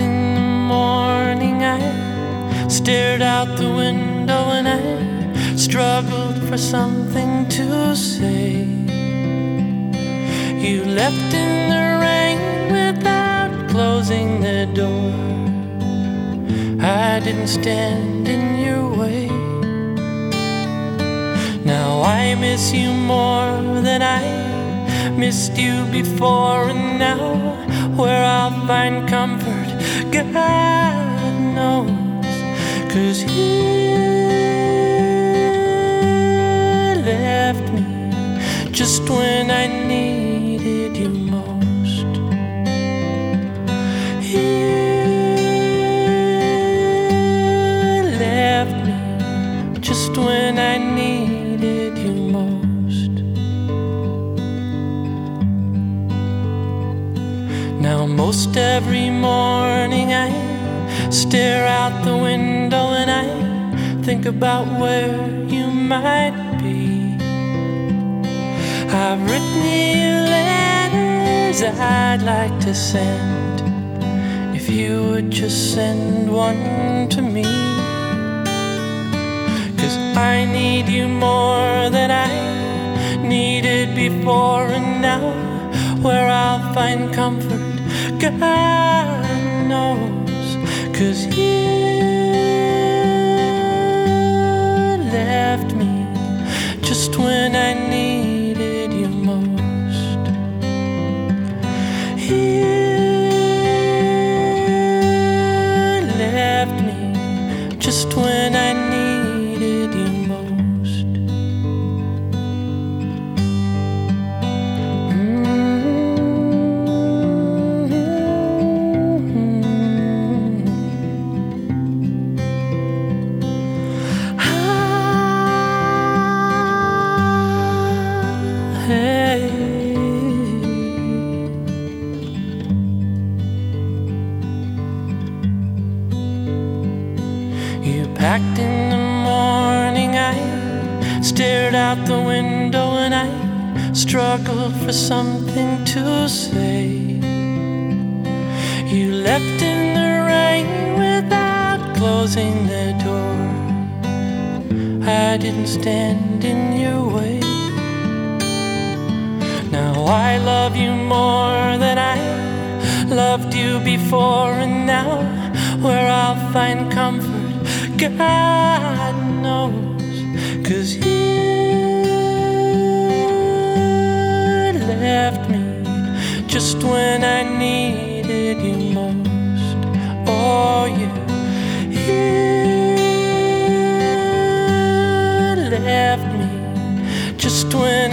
in the morning. I stared out the window and I struggled for something to say. You left in the rain without closing the door. I didn't stand in your way. Now I miss you more than I missed you before, and now where I'll find comfort, God knows. Cause you left me just when I needed you most. Now, most every morning I stare out the window and I think about where you might be. I've written you letters I'd like to send if you would just send one to me. Cause I need you more than I needed before, and now where I'll find comfort, God knows. Cause you left me just when I needed you most. You left me just when I needed You packed in the morning, I stared out the window and I struggled for something to say. You left in the rain without closing the door. I didn't stand in your way. Now I love you more than I loved you before, and now where I'll find comfort, God knows. Cause you left me just when I needed you most. Oh, you, you left me just when